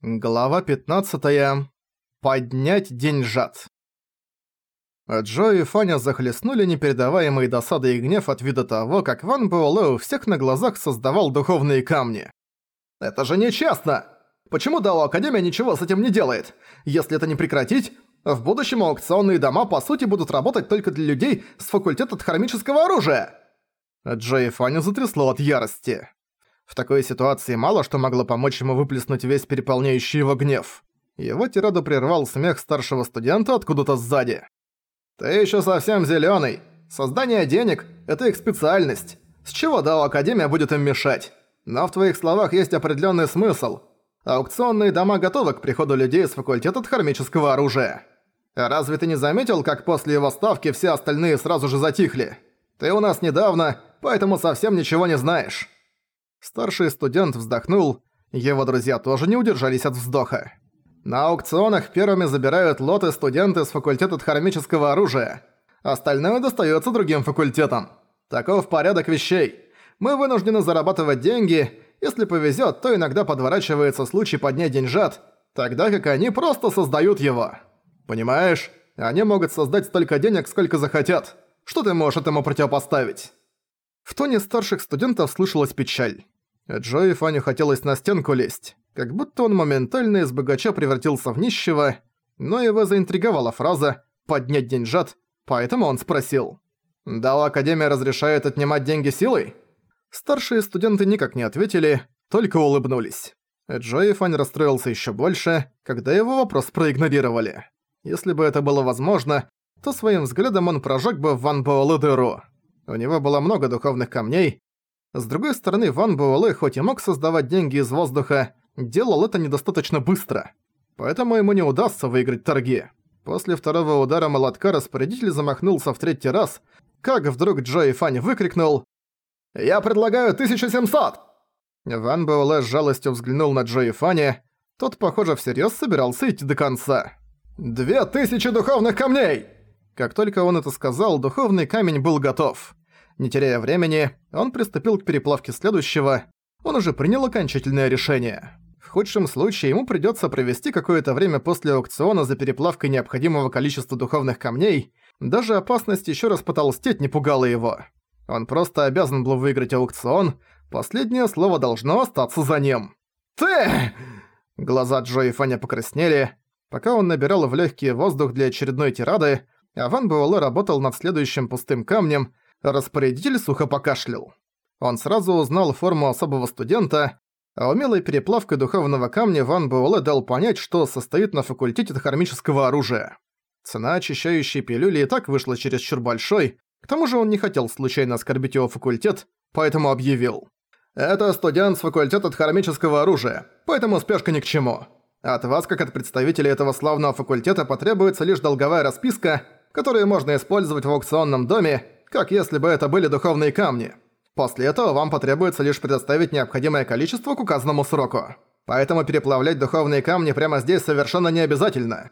Глава 15. Поднять деньжат. Джо и Фаня захлестнули непередаваемые досады и гнев от вида того, как Ван Буэлэ у всех на глазах создавал духовные камни. «Это же нечестно! Почему Дао Академия ничего с этим не делает? Если это не прекратить, в будущем аукционные дома по сути будут работать только для людей с факультета хромического оружия!» Джо и Фаня затрясло от ярости. В такой ситуации мало что могло помочь ему выплеснуть весь переполняющий его гнев. Его тираду прервал смех старшего студента откуда-то сзади. «Ты еще совсем зеленый. Создание денег – это их специальность. С чего Дао Академия будет им мешать? Но в твоих словах есть определенный смысл. Аукционные дома готовы к приходу людей с факультета хармического оружия. Разве ты не заметил, как после его ставки все остальные сразу же затихли? Ты у нас недавно, поэтому совсем ничего не знаешь». Старший студент вздохнул, его друзья тоже не удержались от вздоха. На аукционах первыми забирают лоты студенты с факультета хромического оружия. Остальное достается другим факультетам. Таков порядок вещей. Мы вынуждены зарабатывать деньги. Если повезет, то иногда подворачивается случай поднять деньжат, тогда как они просто создают его. Понимаешь? Они могут создать столько денег, сколько захотят. Что ты можешь этому противопоставить?» В тоне старших студентов слышалась печаль. Джои Фаню хотелось на стенку лезть, как будто он моментально из богача превратился в нищего, но его заинтриговала фраза «поднять деньжат», поэтому он спросил. «Да, Академия разрешает отнимать деньги силой?» Старшие студенты никак не ответили, только улыбнулись. Джои Фань расстроился еще больше, когда его вопрос проигнорировали. Если бы это было возможно, то своим взглядом он прожег бы Ван Боолы дыру. У него было много духовных камней, с другой стороны, Ван Буэлэ хоть и мог создавать деньги из воздуха, делал это недостаточно быстро. Поэтому ему не удастся выиграть торги. После второго удара молотка распорядитель замахнулся в третий раз, как вдруг Джои Фань выкрикнул «Я предлагаю 1700!» Ван Буэлэ с жалостью взглянул на Джои Фани. Тот, похоже, всерьёз собирался идти до конца. «Две тысячи духовных камней!» Как только он это сказал, духовный камень был готов. Не теряя времени, он приступил к переплавке следующего. Он уже принял окончательное решение. В худшем случае ему придётся провести какое-то время после аукциона за переплавкой необходимого количества духовных камней. Даже опасность ещё раз потолстеть не пугала его. Он просто обязан был выиграть аукцион. Последнее слово должно остаться за ним. «Ты!» Глаза Джо и Фаня покраснели. Пока он набирал в лёгкий воздух для очередной тирады, а Ван Буэлэ работал над следующим пустым камнем, Распорядитель сухо покашлял. Он сразу узнал форму особого студента, а умелой переплавкой духовного камня Ван Буэлэ дал понять, что состоит на факультете хармического оружия. Цена очищающей пилюли и так вышла чересчур большой, к тому же он не хотел случайно оскорбить его факультет, поэтому объявил. «Это студент с факультета хармического оружия, поэтому спешка ни к чему. От вас, как от представителей этого славного факультета, потребуется лишь долговая расписка, которую можно использовать в аукционном доме, как если бы это были духовные камни. После этого вам потребуется лишь предоставить необходимое количество к указанному сроку. Поэтому переплавлять духовные камни прямо здесь совершенно не обязательно.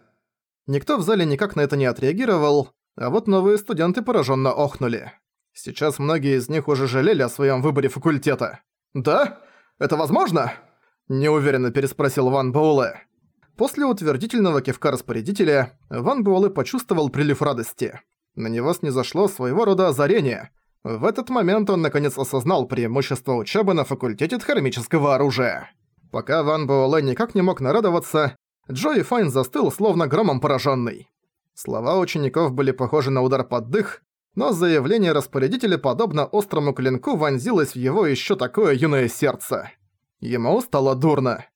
Никто в зале никак на это не отреагировал, а вот новые студенты пораженно охнули. Сейчас многие из них уже жалели о своем выборе факультета. «Да? Это возможно?» – неуверенно переспросил Ван Боуле. После утвердительного кивка распорядителя, Ван Буэлэ почувствовал прилив радости. На него снизошло своего рода озарение. В этот момент он наконец осознал преимущество учебы на факультете термического оружия. Пока Ван Буэлэ никак не мог нарадоваться, Джои Файн застыл, словно громом пораженный. Слова учеников были похожи на удар под дых, но заявление распорядителя подобно острому клинку вонзилось в его еще такое юное сердце. Ему стало дурно.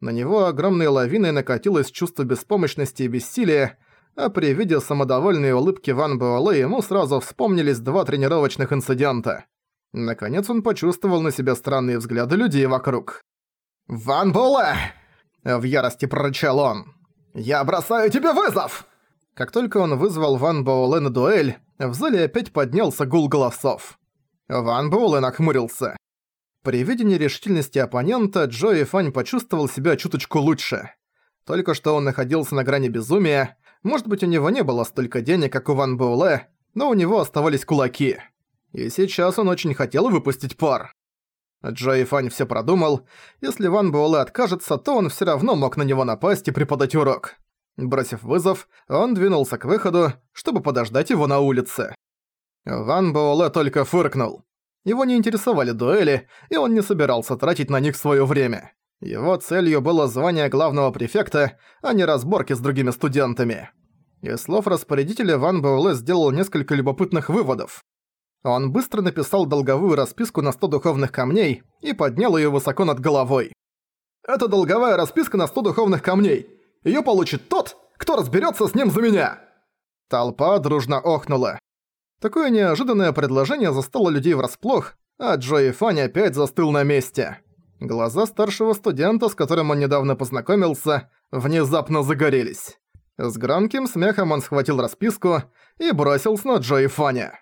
На него огромной лавиной накатилось чувство беспомощности и бессилия, а при виде самодовольной улыбки Ван Буэлэ ему сразу вспомнились два тренировочных инцидента. Наконец он почувствовал на себя странные взгляды людей вокруг. «Ван Буэлэ!» – в ярости прорычал он. «Я бросаю тебе вызов!» Как только он вызвал Ван Буэлэ на дуэль, в зале опять поднялся гул голосов. Ван Буэлэ нахмурился. При виде нерешительности оппонента Джои Фань почувствовал себя чуточку лучше. Только что он находился на грани безумия, может быть, у него не было столько денег, как у Ван Буэлэ, но у него оставались кулаки. И сейчас он очень хотел выпустить пар. Джои Фань все продумал. Если Ван Буэлэ откажется, то он все равно мог на него напасть и преподать урок. Бросив вызов, он двинулся к выходу, чтобы подождать его на улице. Ван Буэлэ только фыркнул. Его не интересовали дуэли, и он не собирался тратить на них свое время. Его целью было звание главного префекта, а не разборки с другими студентами. Из слов распорядителя Ван Буэлэ сделал несколько любопытных выводов. Он быстро написал долговую расписку на 100 духовных камней и поднял ее высоко над головой. «Это долговая расписка на 100 духовных камней. Ее получит тот, кто разберется с ним за меня!» Толпа дружно охнула. Такое неожиданное предложение застало людей врасплох, а Джо и Фанни опять застыл на месте. Глаза старшего студента, с которым он недавно познакомился, внезапно загорелись. С громким смехом он схватил расписку и бросился на Джо и Фаня.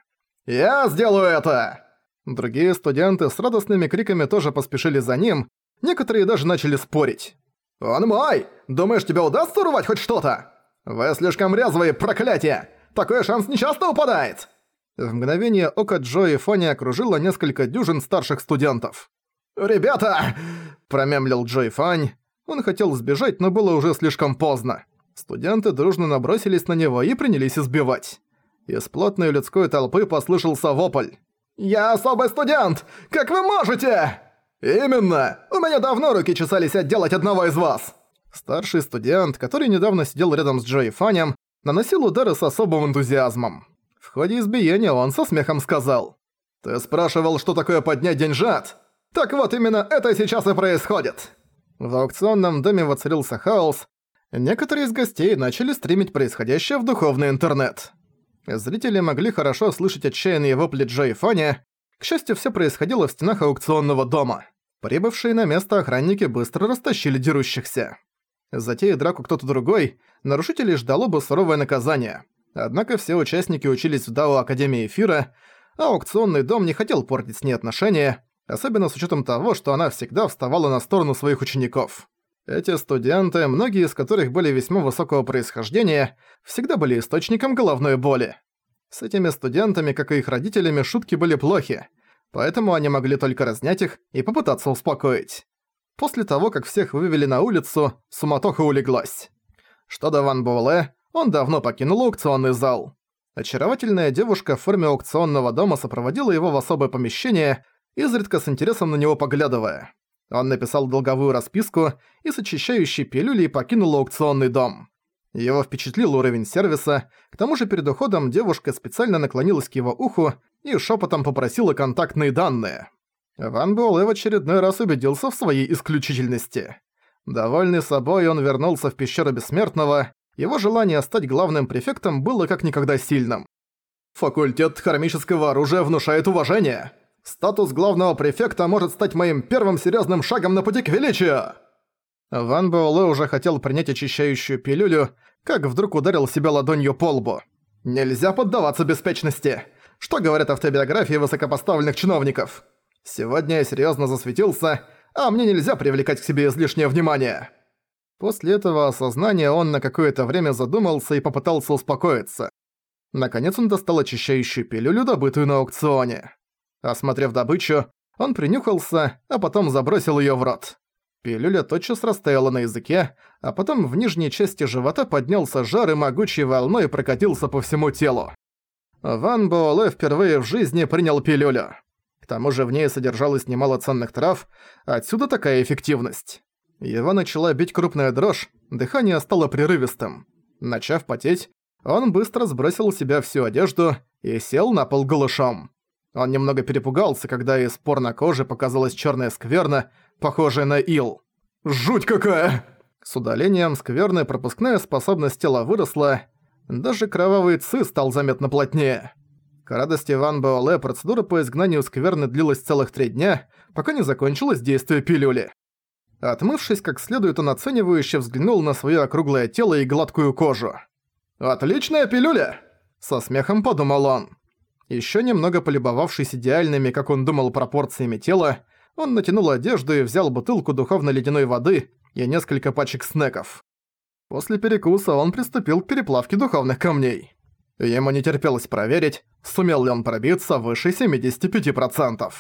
«Я сделаю это!» Другие студенты с радостными криками тоже поспешили за ним, некоторые даже начали спорить. «Он мой! Думаешь, тебе удастся урвать хоть что-то? Вы слишком резвые, проклятие! Такой шанс нечасто упадает!» В мгновение ока Джо и Фаня окружило несколько дюжин старших студентов. «Ребята!» – промямлил Джой Фань. Он хотел сбежать, но было уже слишком поздно. Студенты дружно набросились на него и принялись избивать. Из плотной людской толпы послышался вопль. «Я особый студент! Как вы можете?» «Именно! У меня давно руки чесались отделать одного из вас!» Старший студент, который недавно сидел рядом с Джои Фанем, наносил удары с особым энтузиазмом. В ходе избиения он со смехом сказал. «Ты спрашивал, что такое поднять деньжат? Так вот именно это сейчас и происходит. В аукционном доме воцарился хаос. Некоторые из гостей начали стримить происходящее в духовный интернет. Зрители могли хорошо слышать отчаянные вопли Джо и Фанни. К счастью, все происходило в стенах аукционного дома. Прибывшие на место охранники быстро растащили дерущихся. Затея драку кто-то другой, нарушителей ждало бы суровое наказание. Однако все участники учились в Дао Академии Эфира, а аукционный дом не хотел портить с ней отношения, особенно с учетом того, что она всегда вставала на сторону своих учеников. Эти студенты, многие из которых были весьма высокого происхождения, всегда были источником головной боли. С этими студентами, как и их родителями, шутки были плохи, поэтому они могли только разнять их и попытаться успокоить. После того, как всех вывели на улицу, суматоха улеглась. Что до Ван Буэлэ, он давно покинул аукционный зал. Очаровательная девушка в форме аукционного дома сопроводила его в особое помещение, изредка с интересом на него поглядывая. Он написал долговую расписку и с очищающей пилюлей покинул аукционный дом. Его впечатлил уровень сервиса, к тому же перед уходом девушка специально наклонилась к его уху и шепотом попросила контактные данные. Ван Буэлэ в очередной раз убедился в своей исключительности. Довольный собой, он вернулся в пещеру Бессмертного, его желание стать главным префектом было как никогда сильным. «Факультет хромического оружия внушает уважение!» Статус главного префекта может стать моим первым серьезным шагом на пути к величию!» Ван Буэлэ уже хотел принять очищающую пилюлю, как вдруг ударил себя ладонью по лбу. «Нельзя поддаваться беспечности! Что говорят автобиографии высокопоставленных чиновников? Сегодня я серьезно засветился, а мне нельзя привлекать к себе излишнее внимание!» После этого осознания он на какое-то время задумался и попытался успокоиться. Наконец он достал очищающую пилюлю, добытую на аукционе. Осмотрев добычу, он принюхался, а потом забросил её в рот. Пилюля тотчас растаяла на языке, а потом в нижней части живота поднялся жар и могучей волной прокатился по всему телу. Ван Бооле впервые в жизни принял пилюлю. К тому же в ней содержалось немало ценных трав, отсюда такая эффективность. Его начала бить крупная дрожь, дыхание стало прерывистым. Начав потеть, он быстро сбросил у себя всю одежду и сел на пол голышом. Он немного перепугался, когда из пор на коже показалась черная скверна, похожая на ил. «Жуть какая!» С удалением скверны пропускная способность тела выросла, даже кровавый ци стал заметно плотнее. К радости Ван Баоле процедура по изгнанию скверны длилась целых три дня, пока не закончилось действие пилюли. Отмывшись как следует, он оценивающе взглянул на свое округлое тело и гладкую кожу. «Отличная пилюля!» – со смехом подумал он. Ещё немного полюбовавшись идеальными, как он думал, пропорциями тела, он натянул одежду и взял бутылку духовно-ледяной воды и несколько пачек снеков. После перекуса он приступил к переплавке духовных камней. Ему не терпелось проверить, сумел ли он пробиться выше 75%.